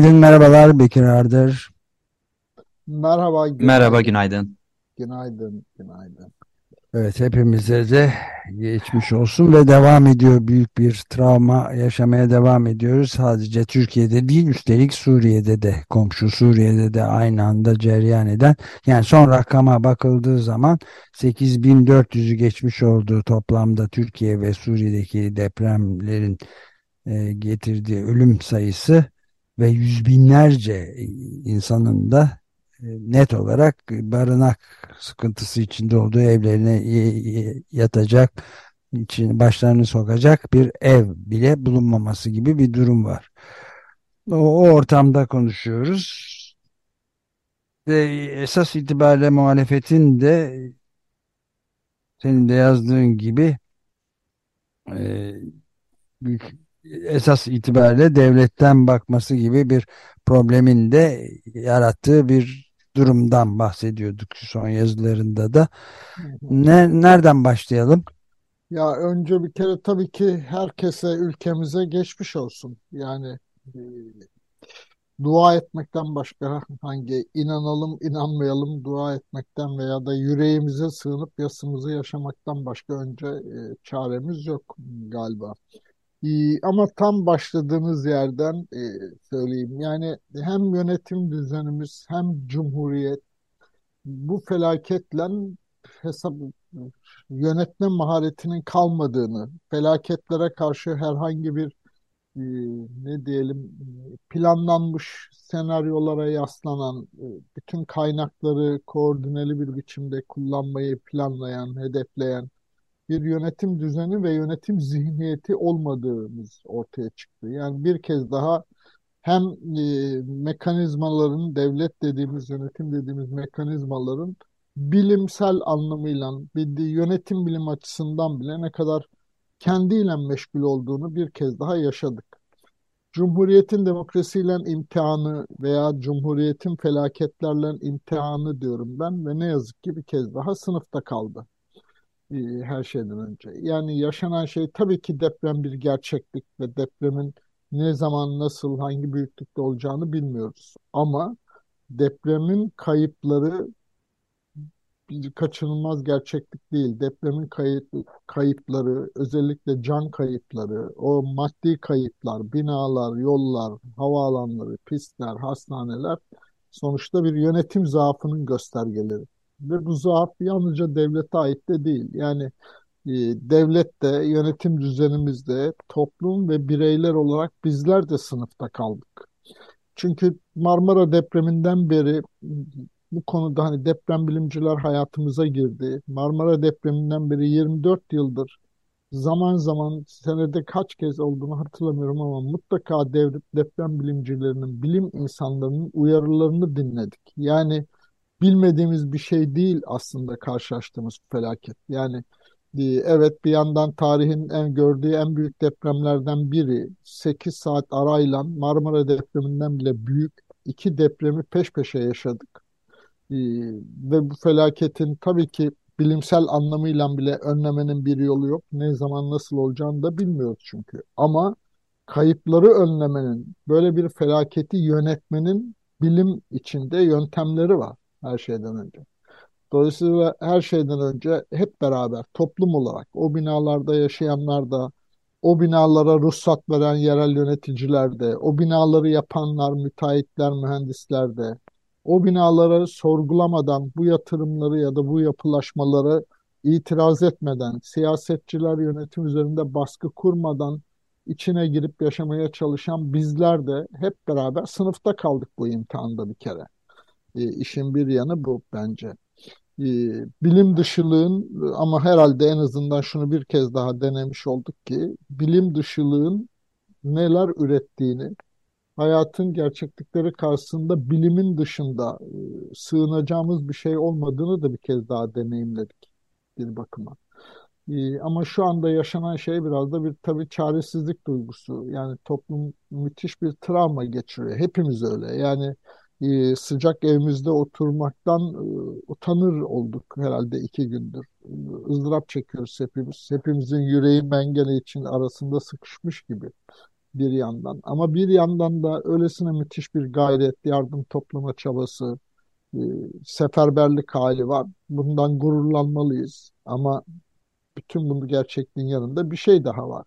Günaydın, merhabalar. Bekir Ardır. Merhaba, günaydın. Merhaba, günaydın. Günaydın, günaydın. Evet, hepimize de geçmiş olsun ve devam ediyor. Büyük bir travma yaşamaya devam ediyoruz. Sadece Türkiye'de değil, üstelik Suriye'de de, komşu Suriye'de de aynı anda cereyan eden. Yani son rakama bakıldığı zaman 8400'ü geçmiş olduğu toplamda Türkiye ve Suriye'deki depremlerin e, getirdiği ölüm sayısı ve yüz binlerce insanın da e, net olarak barınak sıkıntısı içinde olduğu evlerine yatacak, için başlarını sokacak bir ev bile bulunmaması gibi bir durum var. O, o ortamda konuşuyoruz. Ve esas itibariyle muhalefetin de senin de yazdığın gibi e, esas itibariyle devletten bakması gibi bir problemin de yarattığı bir durumdan bahsediyorduk son yazılarında da. Ne, nereden başlayalım? Ya önce bir kere tabii ki herkese ülkemize geçmiş olsun. Yani e, dua etmekten başka hangi inanalım inanmayalım dua etmekten veya da yüreğimize sığınıp yasımızı yaşamaktan başka önce e, çaremiz yok galiba. Ee, ama tam başladığınız yerden e, söyleyeyim. Yani hem yönetim düzenimiz hem cumhuriyet bu felaketle hesap yönetme maharetinin kalmadığını, felaketlere karşı herhangi bir e, ne diyelim planlanmış senaryolara yaslanan, e, bütün kaynakları koordineli bir biçimde kullanmayı planlayan, hedefleyen bir yönetim düzeni ve yönetim zihniyeti olmadığımız ortaya çıktı. Yani bir kez daha hem e, mekanizmaların, devlet dediğimiz, yönetim dediğimiz mekanizmaların bilimsel anlamıyla, bildiği yönetim bilim açısından bile ne kadar kendiyle meşgul olduğunu bir kez daha yaşadık. Cumhuriyetin demokrasiyle imtihanı veya Cumhuriyetin felaketlerle imtihanı diyorum ben ve ne yazık ki bir kez daha sınıfta kaldı. E, her şeyden önce. Yani yaşanan şey tabii ki deprem bir gerçeklik ve depremin ne zaman, nasıl, hangi büyüklükte olacağını bilmiyoruz. Ama depremin kayıpları bir kaçınılmaz gerçeklik değil. Depremin kayıp, kayıpları, özellikle can kayıpları, o maddi kayıplar, binalar, yollar, havaalanları, pistler, hastaneler sonuçta bir yönetim zaafının göstergeleri. Ve bu zaaf yalnızca devlete ait de değil. Yani e, devlet de, yönetim düzenimizde, toplum ve bireyler olarak bizler de sınıfta kaldık. Çünkü Marmara depreminden beri bu konuda hani deprem bilimciler hayatımıza girdi. Marmara depreminden beri 24 yıldır zaman zaman senede kaç kez olduğunu hatırlamıyorum ama mutlaka deprem bilimcilerinin, bilim insanlarının uyarılarını dinledik. Yani bilmediğimiz bir şey değil aslında karşılaştığımız felaket. Yani e, evet bir yandan tarihin en gördüğü en büyük depremlerden biri 8 saat arayla Marmara depreminden bile büyük iki depremi peş peşe yaşadık. E, ve bu felaketin tabii ki bilimsel anlamıyla bile önlemenin bir yolu yok. Ne zaman nasıl olacağını da bilmiyoruz çünkü. Ama kayıpları önlemenin, böyle bir felaketi yönetmenin bilim içinde yöntemleri var her şeyden önce. Dolayısıyla her şeyden önce hep beraber toplum olarak o binalarda yaşayanlar da, o binalara ruhsat veren yerel yöneticiler de, o binaları yapanlar, müteahhitler, mühendisler de, o binaları sorgulamadan bu yatırımları ya da bu yapılaşmaları itiraz etmeden, siyasetçiler yönetim üzerinde baskı kurmadan içine girip yaşamaya çalışan bizler de hep beraber sınıfta kaldık bu imtihanda bir kere. E, işin bir yanı bu bence. E, bilim dışılığın ama herhalde en azından şunu bir kez daha denemiş olduk ki bilim dışılığın neler ürettiğini, hayatın gerçeklikleri karşısında bilimin dışında e, sığınacağımız bir şey olmadığını da bir kez daha deneyimledik bir bakıma. E, ama şu anda yaşanan şey biraz da bir tabii çaresizlik duygusu. Yani toplum müthiş bir travma geçiriyor. Hepimiz öyle. Yani e, sıcak evimizde oturmaktan utanır olduk herhalde iki gündür. ızdırap çekiyoruz hepimiz. Hepimizin yüreği mengene için arasında sıkışmış gibi bir yandan. Ama bir yandan da öylesine müthiş bir gayret, yardım toplama çabası, e, seferberlik hali var. Bundan gururlanmalıyız. Ama bütün bunu gerçekliğin yanında bir şey daha var.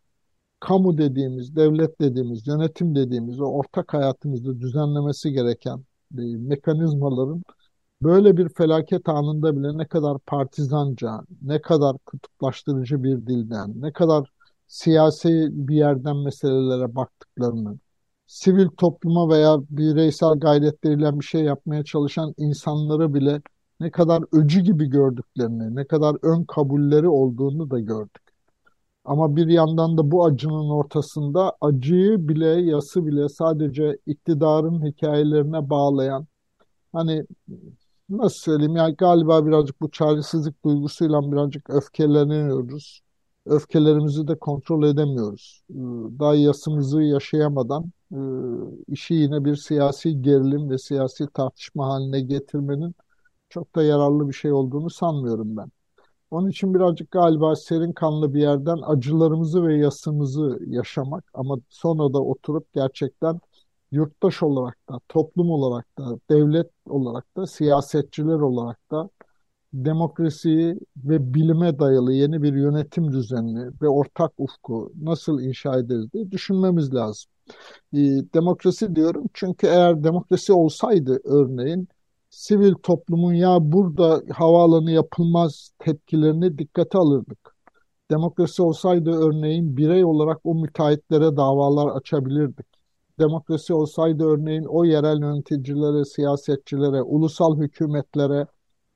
Kamu dediğimiz, devlet dediğimiz, yönetim dediğimiz o ortak hayatımızda düzenlemesi gereken e, mekanizmaların böyle bir felaket anında bile ne kadar partizanca, ne kadar kutuplaştırıcı bir dilden, ne kadar siyasi bir yerden meselelere baktıklarını, sivil topluma veya bireysel gayretleriyle bir şey yapmaya çalışan insanları bile ne kadar öcü gibi gördüklerini, ne kadar ön kabulleri olduğunu da gördük. Ama bir yandan da bu acının ortasında acıyı bile, yası bile sadece iktidarın hikayelerine bağlayan, hani nasıl söyleyeyim yani galiba birazcık bu çaresizlik duygusuyla birazcık öfkeleniyoruz öfkelerimizi de kontrol edemiyoruz. Ee, daha yasımızı yaşayamadan e, işi yine bir siyasi gerilim ve siyasi tartışma haline getirmenin çok da yararlı bir şey olduğunu sanmıyorum ben. Onun için birazcık galiba serin kanlı bir yerden acılarımızı ve yasımızı yaşamak ama sonra da oturup gerçekten yurttaş olarak da, toplum olarak da, devlet olarak da, siyasetçiler olarak da demokrasiyi ve bilime dayalı yeni bir yönetim düzenini ve ortak ufku nasıl inşa ederiz diye düşünmemiz lazım. E, demokrasi diyorum çünkü eğer demokrasi olsaydı örneğin sivil toplumun ya burada havaalanı yapılmaz tepkilerini dikkate alırdık. Demokrasi olsaydı örneğin birey olarak o müteahhitlere davalar açabilirdik. Demokrasi olsaydı örneğin o yerel yöneticilere, siyasetçilere, ulusal hükümetlere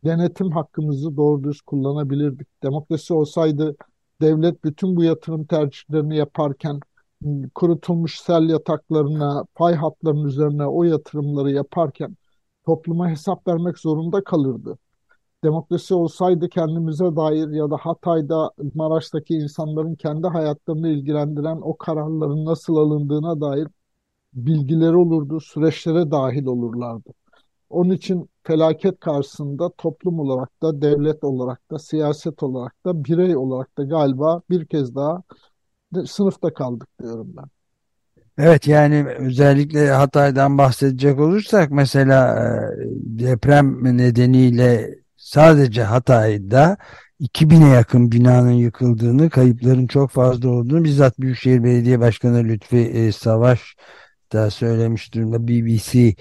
denetim hakkımızı doğru düz kullanabilirdik. Demokrasi olsaydı devlet bütün bu yatırım tercihlerini yaparken ıı, kurutulmuş sel yataklarına, pay hatlarının üzerine o yatırımları yaparken topluma hesap vermek zorunda kalırdı. Demokrasi olsaydı kendimize dair ya da Hatay'da, Maraş'taki insanların kendi hayatlarını ilgilendiren o kararların nasıl alındığına dair bilgileri olurdu, süreçlere dahil olurlardı. Onun için felaket karşısında toplum olarak da, devlet olarak da, siyaset olarak da, birey olarak da galiba bir kez daha sınıfta kaldık diyorum ben. Evet yani özellikle Hatay'dan bahsedecek olursak mesela e, deprem nedeniyle sadece Hatay'da 2000'e yakın binanın yıkıldığını, kayıpların çok fazla olduğunu bizzat Büyükşehir Belediye Başkanı Lütfi e, Savaş da söylemiş durumda BBC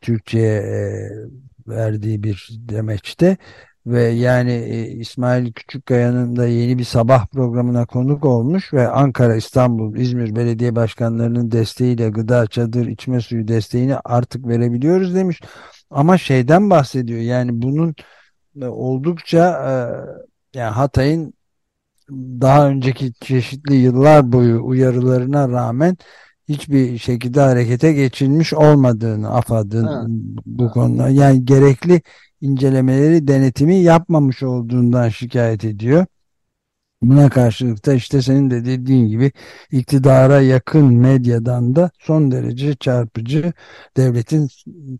Türkçe'ye e, verdiği bir demeçte ve yani e, İsmail Küçükkaya'nın da yeni bir sabah programına konuk olmuş ve Ankara, İstanbul, İzmir belediye başkanlarının desteğiyle gıda, çadır, içme suyu desteğini artık verebiliyoruz demiş. Ama şeyden bahsediyor yani bunun oldukça e, yani Hatay'ın daha önceki çeşitli yıllar boyu uyarılarına rağmen hiçbir şekilde harekete geçilmiş olmadığını AFAD'ın bu konuda. Yani gerekli incelemeleri denetimi yapmamış olduğundan şikayet ediyor. Buna karşılık da işte senin de dediğin gibi iktidara yakın medyadan da son derece çarpıcı devletin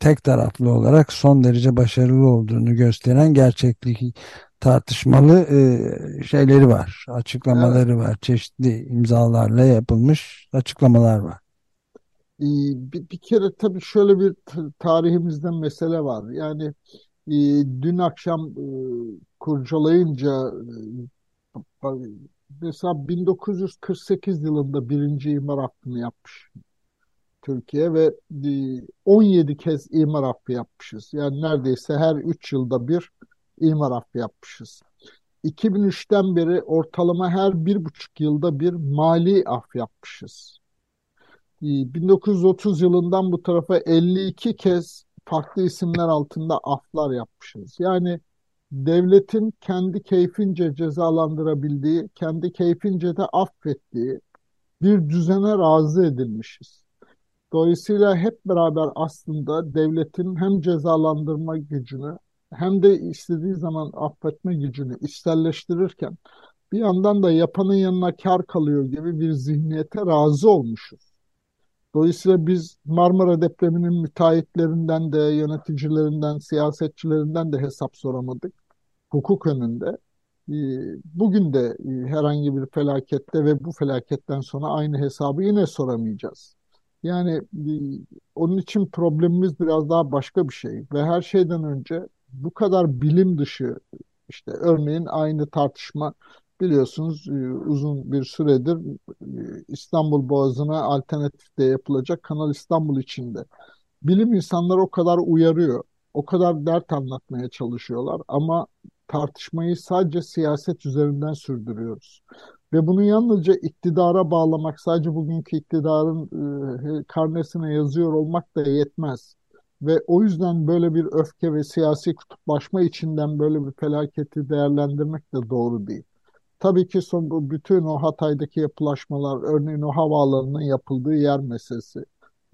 tek taraflı olarak son derece başarılı olduğunu gösteren gerçeklik tartışmalı e, şeyleri var, açıklamaları evet. var. Çeşitli imzalarla yapılmış açıklamalar var. Ee, bir, bir kere tabii şöyle bir tarihimizden mesele var. Yani e, dün akşam e, kurcalayınca e, mesela 1948 yılında birinci imar hakkını yapmış Türkiye ve 17 kez imar hakkı yapmışız. Yani neredeyse her 3 yılda bir imar affı yapmışız. 2003'ten beri ortalama her bir buçuk yılda bir mali af yapmışız. 1930 yılından bu tarafa 52 kez farklı isimler altında aflar yapmışız. Yani devletin kendi keyfince cezalandırabildiği, kendi keyfince de affettiği bir düzene razı edilmişiz. Dolayısıyla hep beraber aslında devletin hem cezalandırma gücünü hem de istediği zaman affetme gücünü içselleştirirken bir yandan da yapanın yanına kar kalıyor gibi bir zihniyete razı olmuşuz. Dolayısıyla biz Marmara depreminin müteahhitlerinden de, yöneticilerinden, siyasetçilerinden de hesap soramadık. Hukuk önünde. Ee, bugün de e, herhangi bir felakette ve bu felaketten sonra aynı hesabı yine soramayacağız. Yani e, onun için problemimiz biraz daha başka bir şey ve her şeyden önce bu kadar bilim dışı işte örneğin aynı tartışma biliyorsunuz e, uzun bir süredir e, İstanbul Boğazı'na alternatif de yapılacak Kanal İstanbul içinde. Bilim insanları o kadar uyarıyor, o kadar dert anlatmaya çalışıyorlar ama tartışmayı sadece siyaset üzerinden sürdürüyoruz. Ve bunu yalnızca iktidara bağlamak, sadece bugünkü iktidarın e, karnesine yazıyor olmak da yetmez. Ve o yüzden böyle bir öfke ve siyasi kutuplaşma içinden böyle bir felaketi değerlendirmek de doğru değil. Tabii ki son bütün o Hatay'daki yapılaşmalar, örneğin o havaalanının yapıldığı yer meselesi.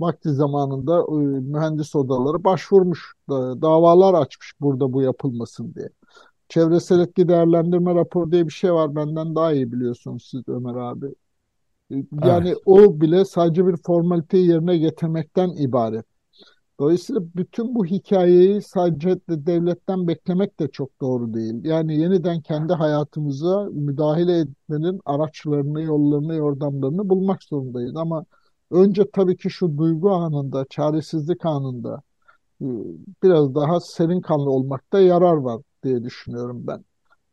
Vakti zamanında e, mühendis odaları başvurmuş, davalar açmış burada bu yapılmasın diye. Çevresel etki değerlendirme raporu diye bir şey var. Benden daha iyi biliyorsunuz siz Ömer abi. Yani evet. o bile sadece bir formaliteyi yerine getirmekten ibaret. Dolayısıyla bütün bu hikayeyi sadece de devletten beklemek de çok doğru değil. Yani yeniden kendi hayatımıza müdahale etmenin araçlarını, yollarını, yordamlarını bulmak zorundayız. Ama önce tabii ki şu duygu anında, çaresizlik anında e, biraz daha serin kanlı olmakta yarar var diye düşünüyorum ben.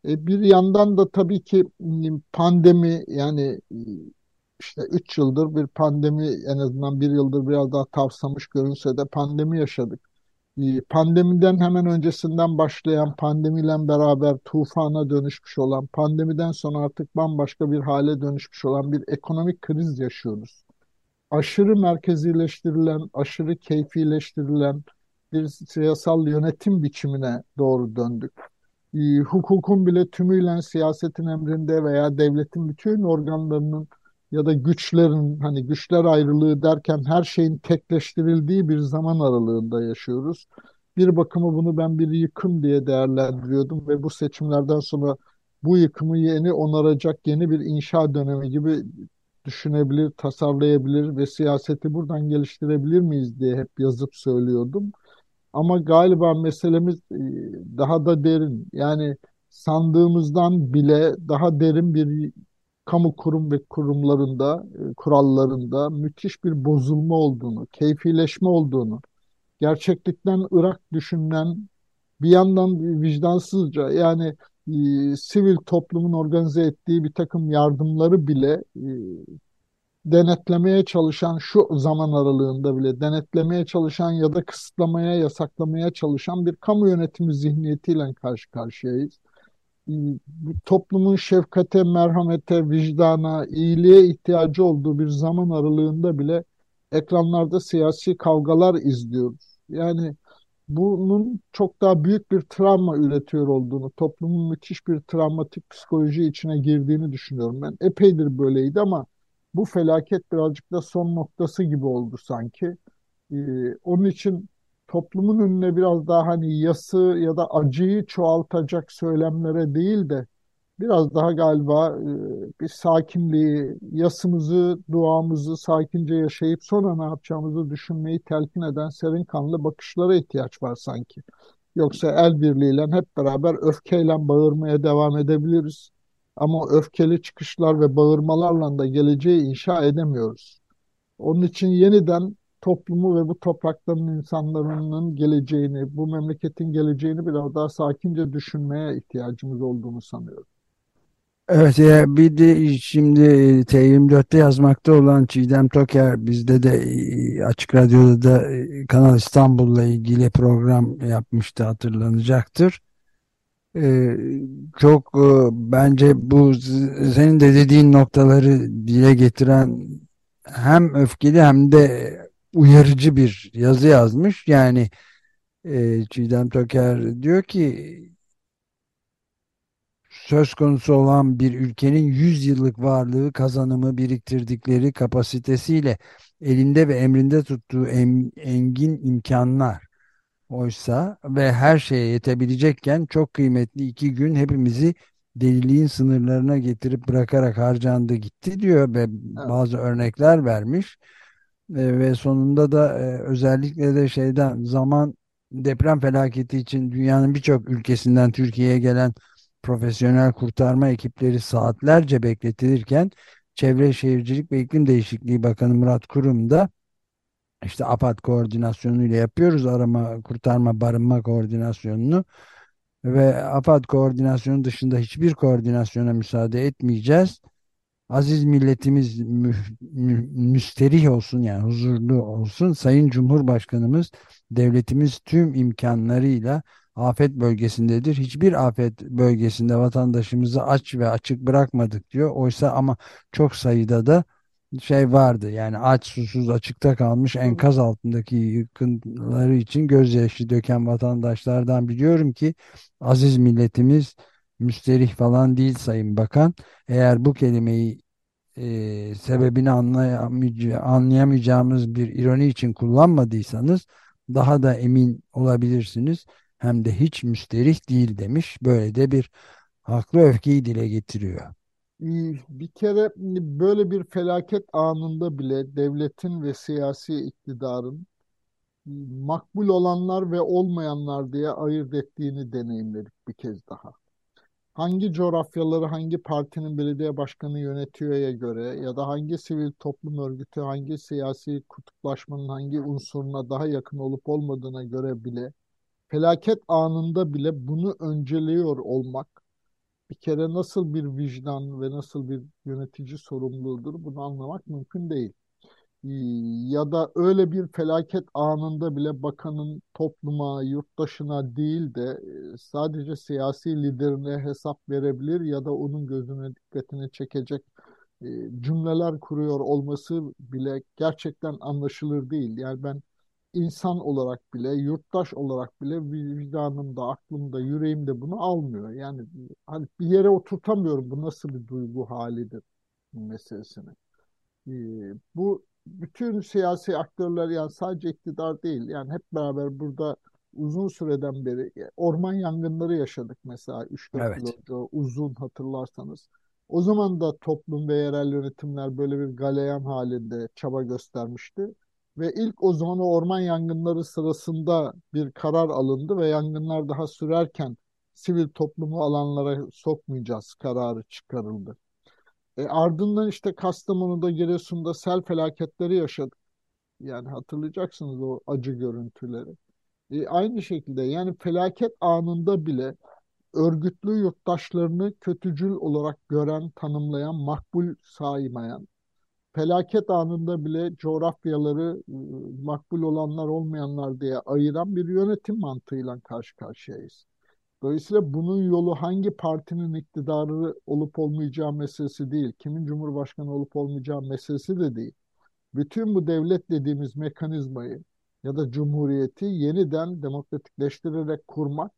E, bir yandan da tabii ki pandemi yani işte 3 yıldır bir pandemi en azından bir yıldır biraz daha tavsamış görünse de pandemi yaşadık. Ee, pandemiden hemen öncesinden başlayan pandemiyle beraber tufana dönüşmüş olan, pandemiden sonra artık bambaşka bir hale dönüşmüş olan bir ekonomik kriz yaşıyoruz. Aşırı merkezileştirilen, aşırı keyfileştirilen bir siyasal yönetim biçimine doğru döndük. Ee, hukukun bile tümüyle siyasetin emrinde veya devletin bütün organlarının ya da güçlerin hani güçler ayrılığı derken her şeyin tekleştirildiği bir zaman aralığında yaşıyoruz. Bir bakıma bunu ben bir yıkım diye değerlendiriyordum ve bu seçimlerden sonra bu yıkımı yeni onaracak yeni bir inşa dönemi gibi düşünebilir, tasarlayabilir ve siyaseti buradan geliştirebilir miyiz diye hep yazıp söylüyordum. Ama galiba meselemiz e, daha da derin. Yani sandığımızdan bile daha derin bir kamu kurum ve kurumlarında, e, kurallarında müthiş bir bozulma olduğunu, keyfileşme olduğunu, gerçeklikten Irak düşünülen bir yandan vicdansızca yani e, sivil toplumun organize ettiği bir takım yardımları bile e, denetlemeye çalışan şu zaman aralığında bile denetlemeye çalışan ya da kısıtlamaya, yasaklamaya çalışan bir kamu yönetimi zihniyetiyle karşı karşıyayız toplumun şefkate, merhamete, vicdana, iyiliğe ihtiyacı olduğu bir zaman aralığında bile ekranlarda siyasi kavgalar izliyoruz. Yani bunun çok daha büyük bir travma üretiyor olduğunu, toplumun müthiş bir travmatik psikoloji içine girdiğini düşünüyorum. Ben epeydir böyleydi ama bu felaket birazcık da son noktası gibi oldu sanki. Ee, onun için toplumun önüne biraz daha hani yası ya da acıyı çoğaltacak söylemlere değil de biraz daha galiba e, bir sakinliği, yasımızı, duamızı sakince yaşayıp sonra ne yapacağımızı düşünmeyi telkin eden serin kanlı bakışlara ihtiyaç var sanki. Yoksa el birliğiyle hep beraber öfkeyle bağırmaya devam edebiliriz. Ama öfkeli çıkışlar ve bağırmalarla da geleceği inşa edemiyoruz. Onun için yeniden toplumu ve bu toprakların insanların geleceğini, bu memleketin geleceğini biraz daha sakince düşünmeye ihtiyacımız olduğunu sanıyorum. Evet ya bir de şimdi T24'te yazmakta olan Çiğdem Toker bizde de e, Açık Radyo'da da e, Kanal İstanbul'la ilgili program yapmıştı hatırlanacaktır. Ee, çok e, bence bu senin de dediğin noktaları dile getiren hem öfkeli hem de uyarıcı bir yazı yazmış. Yani e, Çiğdem Toker diyor ki söz konusu olan bir ülkenin 100 yıllık varlığı, kazanımı, biriktirdikleri kapasitesiyle elinde ve emrinde tuttuğu em- engin imkanlar oysa ve her şeye yetebilecekken çok kıymetli iki gün hepimizi deliliğin sınırlarına getirip bırakarak harcandı gitti diyor ve Evet. bazı örnekler vermiş. E, ve sonunda da e, özellikle de şeyden zaman deprem felaketi için dünyanın birçok ülkesinden Türkiye'ye gelen profesyonel kurtarma ekipleri saatlerce bekletilirken Çevre Şehircilik ve İklim Değişikliği Bakanı Murat Kurum da işte AFAD koordinasyonuyla yapıyoruz arama, kurtarma, barınma koordinasyonunu ve AFAD koordinasyonu dışında hiçbir koordinasyona müsaade etmeyeceğiz. Aziz milletimiz mü, mü- müsterih olsun yani huzurlu olsun. Sayın Cumhurbaşkanımız devletimiz tüm imkanlarıyla afet bölgesindedir. Hiçbir afet bölgesinde vatandaşımızı aç ve açık bırakmadık diyor. Oysa ama çok sayıda da şey vardı yani aç susuz açıkta kalmış enkaz altındaki yıkıntıları için gözyaşı döken vatandaşlardan biliyorum ki aziz milletimiz müsterih falan değil Sayın Bakan. Eğer bu kelimeyi e, sebebini anlayamayacağ- anlayamayacağımız bir ironi için kullanmadıysanız daha da emin olabilirsiniz. Hem de hiç müsterih değil demiş. Böyle de bir haklı öfkeyi dile getiriyor. Bir kere böyle bir felaket anında bile devletin ve siyasi iktidarın makbul olanlar ve olmayanlar diye ayırt ettiğini deneyimledik bir kez daha. Hangi coğrafyaları hangi partinin belediye başkanı yönetiyor'ya göre ya da hangi sivil toplum örgütü hangi siyasi kutuplaşmanın hangi unsuruna daha yakın olup olmadığına göre bile felaket anında bile bunu önceliyor olmak bir kere nasıl bir vicdan ve nasıl bir yönetici sorumluluğudur bunu anlamak mümkün değil. Ya da öyle bir felaket anında bile bakanın topluma, yurttaşına değil de e, sadece siyasi liderine hesap verebilir ya da onun gözüne dikkatini çekecek e, cümleler kuruyor olması bile gerçekten anlaşılır değil. Yani ben insan olarak bile, yurttaş olarak bile vicdanımda, aklımda, yüreğimde bunu almıyor. Yani hani bir yere oturtamıyorum bu nasıl bir duygu halidir meselesini. Ee, bu bütün siyasi aktörler yani sadece iktidar değil yani hep beraber burada uzun süreden beri e, orman yangınları yaşadık mesela 3-4 yıl Evet. önce uzun hatırlarsanız. O zaman da toplum ve yerel yönetimler böyle bir galeyan halinde çaba göstermişti. Ve ilk o zaman o orman yangınları sırasında bir karar alındı ve yangınlar daha sürerken sivil toplumu alanlara sokmayacağız kararı çıkarıldı. E, ardından işte Kastamonu'da, Giresun'da sel felaketleri yaşadık. Yani hatırlayacaksınız o acı görüntüleri. E, aynı şekilde yani felaket anında bile örgütlü yurttaşlarını kötücül olarak gören, tanımlayan, makbul saymayan, felaket anında bile coğrafyaları e, makbul olanlar olmayanlar diye ayıran bir yönetim mantığıyla karşı karşıyayız. Dolayısıyla bunun yolu hangi partinin iktidarı olup olmayacağı meselesi değil, kimin cumhurbaşkanı olup olmayacağı meselesi de değil. Bütün bu devlet dediğimiz mekanizmayı ya da cumhuriyeti yeniden demokratikleştirerek kurmak,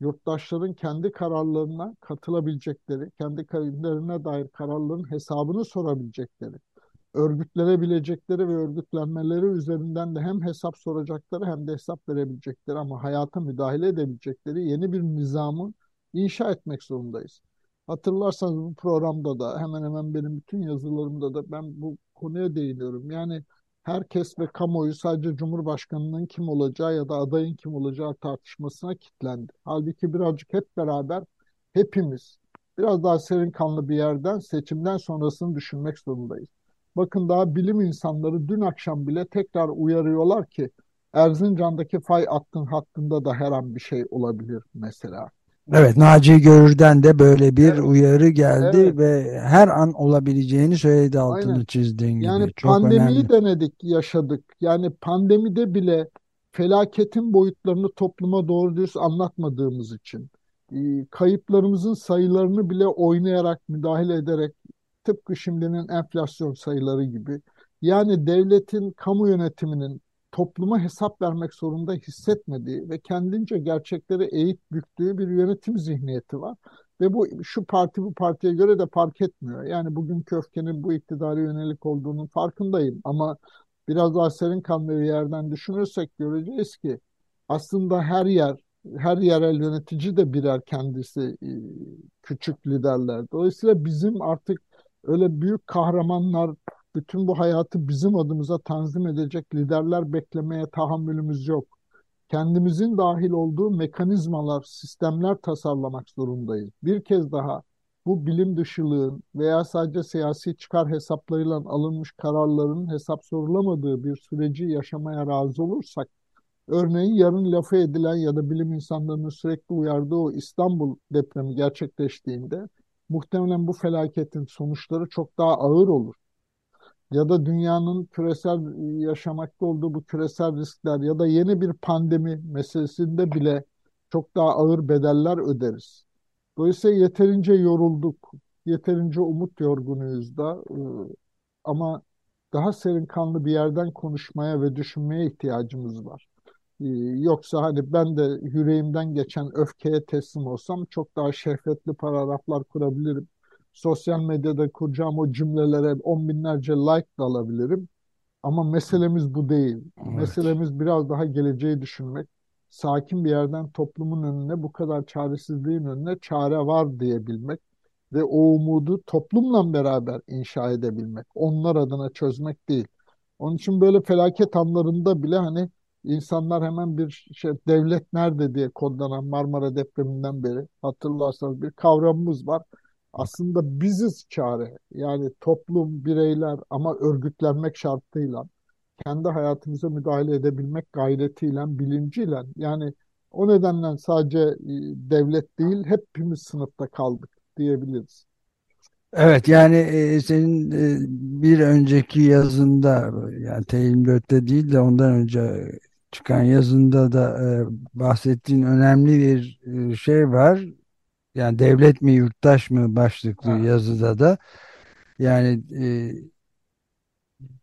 yurttaşların kendi kararlarına katılabilecekleri, kendi kararlarına dair kararların hesabını sorabilecekleri, örgütlenebilecekleri ve örgütlenmeleri üzerinden de hem hesap soracakları hem de hesap verebilecekleri ama hayata müdahale edebilecekleri yeni bir nizamı inşa etmek zorundayız. Hatırlarsanız bu programda da hemen hemen benim bütün yazılarımda da ben bu konuya değiniyorum. Yani herkes ve kamuoyu sadece Cumhurbaşkanının kim olacağı ya da adayın kim olacağı tartışmasına kilitlendi. Halbuki birazcık hep beraber hepimiz biraz daha serin kanlı bir yerden seçimden sonrasını düşünmek zorundayız. Bakın daha bilim insanları dün akşam bile tekrar uyarıyorlar ki Erzincan'daki fay hattın hattında da her an bir şey olabilir mesela. Evet, Naci Görür'den de böyle bir Evet, uyarı evet, geldi ve her an olabileceğini söyledi altını aynen. çizdiğin Yani gibi. Çok pandemiyi önemli. denedik, yaşadık. Yani pandemide bile felaketin boyutlarını topluma doğru dürüst anlatmadığımız için, kayıplarımızın sayılarını bile oynayarak, müdahale ederek tıpkı şimdinin enflasyon sayıları gibi. Yani devletin, kamu yönetiminin topluma hesap vermek zorunda hissetmediği ve kendince gerçekleri eğip büktüğü bir yönetim zihniyeti var. Ve bu şu parti bu partiye göre de fark etmiyor. Yani bugünkü öfkenin bu iktidara yönelik olduğunun farkındayım. Ama biraz daha serin kanlı bir yerden düşünürsek göreceğiz ki aslında her yer, her yerel yönetici de birer kendisi küçük liderler. Dolayısıyla bizim artık öyle büyük kahramanlar, bütün bu hayatı bizim adımıza tanzim edecek liderler beklemeye tahammülümüz yok. Kendimizin dahil olduğu mekanizmalar, sistemler tasarlamak zorundayız. Bir kez daha bu bilim dışılığın veya sadece siyasi çıkar hesaplarıyla alınmış kararların hesap sorulamadığı bir süreci yaşamaya razı olursak, örneğin yarın lafı edilen ya da bilim insanlarının sürekli uyardığı o İstanbul depremi gerçekleştiğinde muhtemelen bu felaketin sonuçları çok daha ağır olur ya da dünyanın küresel yaşamakta olduğu bu küresel riskler ya da yeni bir pandemi meselesinde bile çok daha ağır bedeller öderiz. Dolayısıyla yeterince yorulduk, yeterince umut yorgunuyuz da e, ama daha serin kanlı bir yerden konuşmaya ve düşünmeye ihtiyacımız var. E, yoksa hani ben de yüreğimden geçen öfkeye teslim olsam çok daha şehvetli paragraflar kurabilirim sosyal medyada kuracağım o cümlelere on binlerce like da alabilirim. Ama meselemiz bu değil. Evet. Meselemiz biraz daha geleceği düşünmek. Sakin bir yerden toplumun önüne bu kadar çaresizliğin önüne çare var diyebilmek ve o umudu toplumla beraber inşa edebilmek. Onlar adına çözmek değil. Onun için böyle felaket anlarında bile hani insanlar hemen bir şey devlet nerede diye kodlanan Marmara depreminden beri hatırlarsanız bir kavramımız var aslında biziz çare. Yani toplum, bireyler ama örgütlenmek şartıyla kendi hayatımıza müdahale edebilmek gayretiyle, bilinciyle yani o nedenle sadece e, devlet değil hepimiz sınıfta kaldık diyebiliriz. Evet yani e, senin e, bir önceki yazında yani T24'te değil de ondan önce çıkan yazında da e, bahsettiğin önemli bir e, şey var yani devlet mi yurttaş mı başlıklı ha. yazıda da yani e,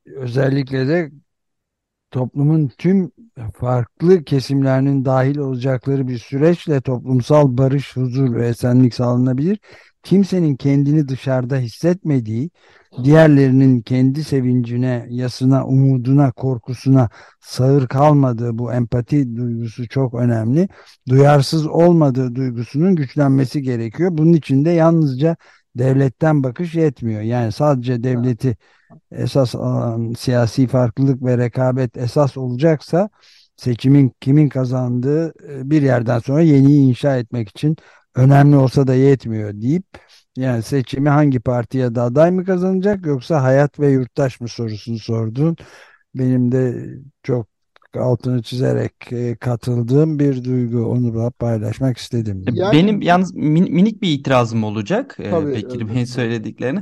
özellikle de toplumun tüm farklı kesimlerinin dahil olacakları bir süreçle toplumsal barış, huzur ve esenlik sağlanabilir. Kimsenin kendini dışarıda hissetmediği, diğerlerinin kendi sevincine, yasına, umuduna, korkusuna sağır kalmadığı bu empati duygusu çok önemli. Duyarsız olmadığı duygusunun güçlenmesi gerekiyor. Bunun için de yalnızca devletten bakış yetmiyor. Yani sadece devleti esas siyasi farklılık ve rekabet esas olacaksa seçimin kimin kazandığı e, bir yerden sonra yeniyi inşa etmek için önemli olsa da yetmiyor deyip yani seçimi hangi partiye de aday mı kazanacak yoksa hayat ve yurttaş mı sorusunu sordun. Benim de çok altını çizerek e, katıldığım bir duygu. Onu da paylaşmak istedim. Yani, Benim yalnız min, minik bir itirazım olacak e, tabii, Bekir Bey'in söylediklerini.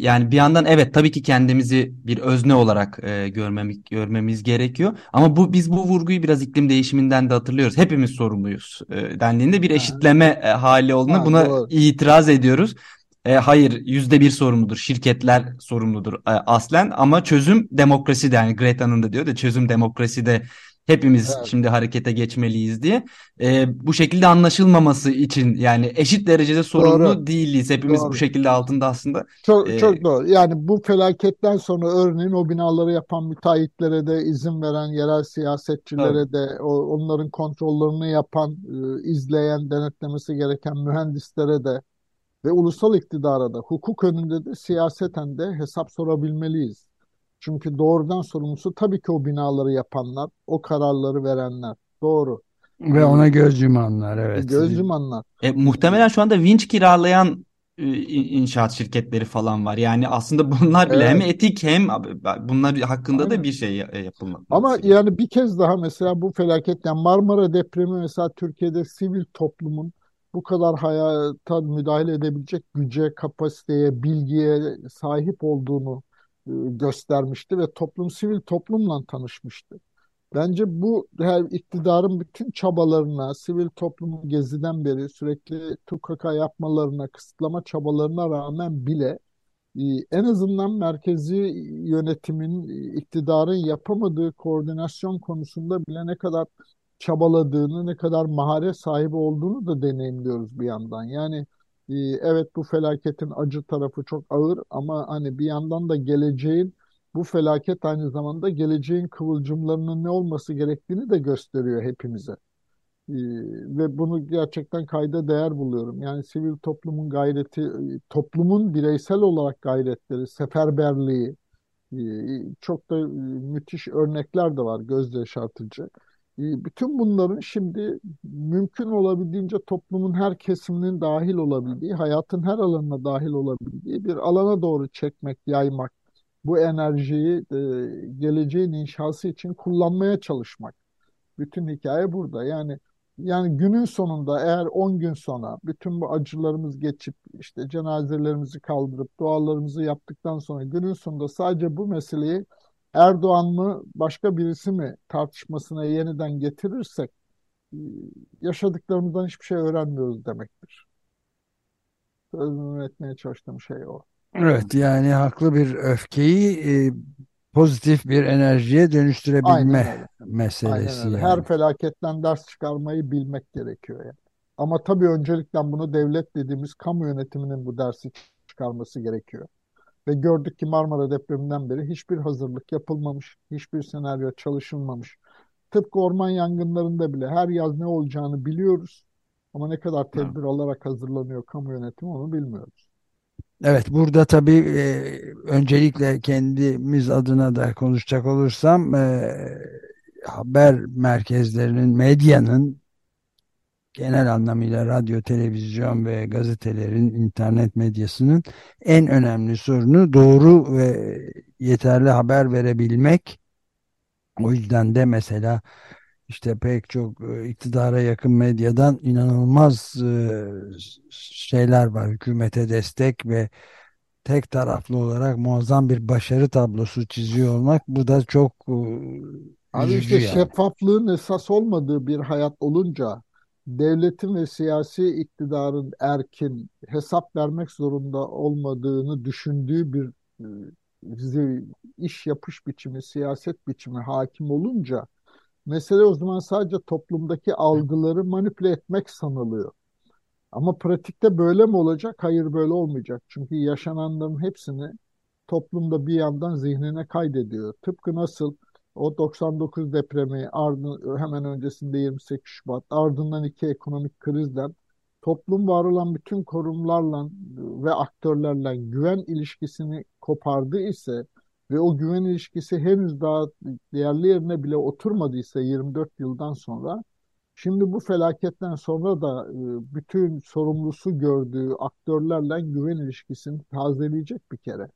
Yani bir yandan evet tabii ki kendimizi bir özne olarak e, görmemiz, görmemiz gerekiyor. Ama bu biz bu vurguyu biraz iklim değişiminden de hatırlıyoruz. Hepimiz sorumluyuz dendiğinde bir eşitleme ha. hali olduğunda buna doğru. itiraz ediyoruz. E, hayır yüzde bir sorumludur. Şirketler sorumludur e, aslen ama çözüm demokrasi de yani Greta'nın da diyor da çözüm demokrasi de hepimiz evet. şimdi harekete geçmeliyiz diye. E, bu şekilde anlaşılmaması için yani eşit derecede sorumlu doğru. değiliz. Hepimiz doğru. bu şekilde altında aslında. Çok, e, çok doğru. Yani bu felaketten sonra örneğin o binaları yapan müteahhitlere de izin veren yerel siyasetçilere tabii. de o, onların kontrollerini yapan, e, izleyen, denetlemesi gereken mühendislere de ve ulusal iktidara da hukuk önünde de siyaseten de hesap sorabilmeliyiz. Çünkü doğrudan sorumlusu tabii ki o binaları yapanlar, o kararları verenler. Doğru. Ve ona göz yumanlar evet. Göz yumanlar. E, muhtemelen şu anda vinç kiralayan e, inşaat şirketleri falan var. Yani aslında bunlar bile evet. hem etik hem bunlar hakkında Aynen. da bir şey yapılmalı. Ama yani bir kez daha mesela bu felaket yani Marmara depremi mesela Türkiye'de sivil toplumun bu kadar hayata müdahale edebilecek güce, kapasiteye, bilgiye sahip olduğunu e, göstermişti ve toplum sivil toplumla tanışmıştı. Bence bu her iktidarın bütün çabalarına, sivil toplumun geziden beri sürekli tukaka yapmalarına, kısıtlama çabalarına rağmen bile e, en azından merkezi yönetimin, e, iktidarın yapamadığı koordinasyon konusunda bile ne kadar çabaladığını, ne kadar maharet sahibi olduğunu da deneyimliyoruz bir yandan. Yani e, evet bu felaketin acı tarafı çok ağır ama hani bir yandan da geleceğin bu felaket aynı zamanda geleceğin kıvılcımlarının ne olması gerektiğini de gösteriyor hepimize. Ee, ve bunu gerçekten kayda değer buluyorum. Yani sivil toplumun gayreti, e, toplumun bireysel olarak gayretleri, seferberliği, e, çok da e, müthiş örnekler de var göz yaşartıcı. Bütün bunların şimdi mümkün olabildiğince toplumun her kesiminin dahil olabildiği, hayatın her alanına dahil olabildiği bir alana doğru çekmek, yaymak, bu enerjiyi geleceğin inşası için kullanmaya çalışmak. Bütün hikaye burada. Yani yani günün sonunda eğer 10 gün sonra bütün bu acılarımız geçip işte cenazelerimizi kaldırıp dualarımızı yaptıktan sonra günün sonunda sadece bu meseleyi Erdoğan mı başka birisi mi tartışmasına yeniden getirirsek e, yaşadıklarımızdan hiçbir şey öğrenmiyoruz demektir. Sözünü etmeye çalıştığım şey o. Evet yani haklı bir öfkeyi e, pozitif bir enerjiye dönüştürebilme meselesi Aynen öyle. yani. Her felaketten ders çıkarmayı bilmek gerekiyor yani. Ama tabii öncelikle bunu devlet dediğimiz kamu yönetiminin bu dersi çıkarması gerekiyor. Ve gördük ki Marmara depreminden beri hiçbir hazırlık yapılmamış, hiçbir senaryo çalışılmamış. Tıpkı orman yangınlarında bile her yaz ne olacağını biliyoruz. Ama ne kadar tedbir alarak hazırlanıyor kamu yönetimi onu bilmiyoruz. Evet burada tabii e, öncelikle kendimiz adına da konuşacak olursam e, haber merkezlerinin, medyanın genel anlamıyla radyo, televizyon ve gazetelerin, internet medyasının en önemli sorunu doğru ve yeterli haber verebilmek. O yüzden de mesela işte pek çok e, iktidara yakın medyadan inanılmaz e, şeyler var. Hükümete destek ve tek taraflı olarak muazzam bir başarı tablosu çiziyor olmak bu da çok e, Abi işte yani. şeffaflığın esas olmadığı bir hayat olunca devletin ve siyasi iktidarın erkin hesap vermek zorunda olmadığını düşündüğü bir e, iş yapış biçimi, siyaset biçimi hakim olunca mesele o zaman sadece toplumdaki algıları manipüle etmek sanılıyor. Ama pratikte böyle mi olacak? Hayır böyle olmayacak. Çünkü yaşananların hepsini toplumda bir yandan zihnine kaydediyor. Tıpkı nasıl o 99 depremi ardın, hemen öncesinde 28 Şubat ardından iki ekonomik krizden toplum var olan bütün kurumlarla ve aktörlerle güven ilişkisini kopardı ise ve o güven ilişkisi henüz daha değerli yerine bile oturmadıysa 24 yıldan sonra şimdi bu felaketten sonra da e, bütün sorumlusu gördüğü aktörlerle güven ilişkisini tazeleyecek bir kere.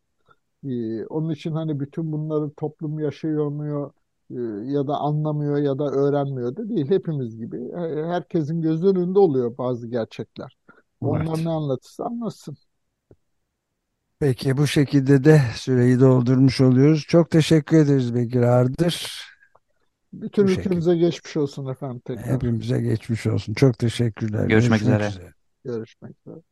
Ee, onun için hani bütün bunları toplum yaşayamıyor e, ya da anlamıyor ya da öğrenmiyor da değil. Hepimiz gibi. Herkesin göz önünde oluyor bazı gerçekler. Onlar Evet. ne anlatırsa anlatsın. Peki bu şekilde de süreyi doldurmuş oluyoruz. Çok teşekkür ederiz Bekir Ardır. Bütün Bu şekilde. ülkemize geçmiş olsun efendim tekrar. Hepimize geçmiş olsun. Çok teşekkürler. Görüşmek Görüşmek üzere. üzere. Görüşmek üzere.